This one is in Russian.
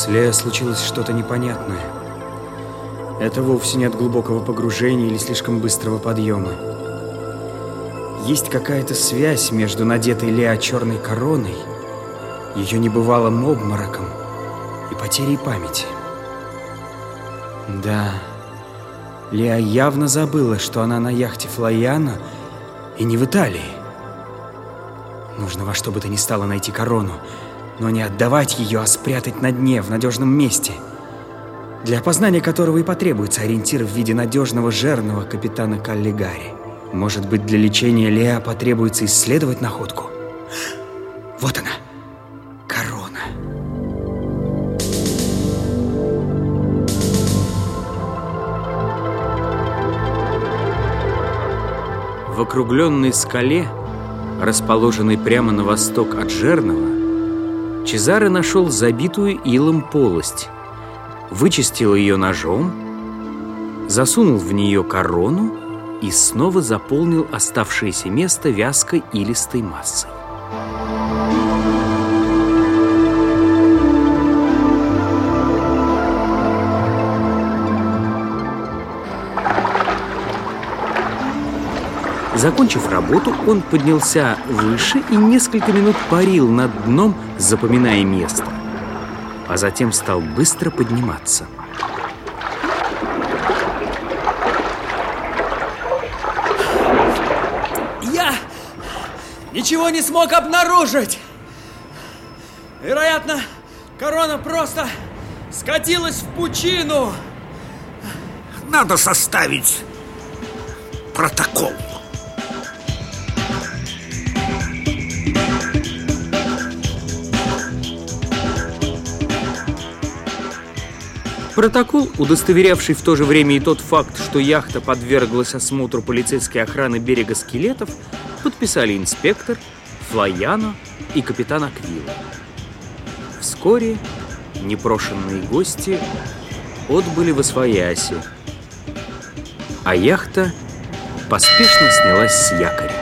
С Лея случилось что-то непонятное. Это вовсе не от глубокого погружения или слишком быстрого подъема. Есть какая-то связь между надетой Леа черной короной, ее небывалым обмороком и потерей памяти. Да, Леа явно забыла, что она на яхте Флояна и не в Италии. Нужно во что бы то ни стало найти корону, но не отдавать ее, а спрятать на дне, в надежном месте, для опознания которого и потребуется ориентир в виде надежного жерного капитана Каллигари. Может быть, для лечения Леа потребуется исследовать находку? Вот она, корона. В округленной скале, расположенной прямо на восток от Жерного, Чезаре нашел забитую илом полость, вычистил ее ножом, засунул в нее корону и снова заполнил оставшееся место вязкой илистой массой. Закончив работу, он поднялся выше и несколько минут парил над дном, запоминая место. А затем стал быстро подниматься. Я ничего не смог обнаружить. Вероятно, корона просто скатилась в пучину. Надо составить протокол. Протокол, удостоверявший в то же время и тот факт, что яхта подверглась осмотру полицейской охраны берега скелетов, подписали инспектор, Флояно и капитан Аквила. Вскоре непрошенные гости отбыли в Освояси, а яхта поспешно снялась с якоря.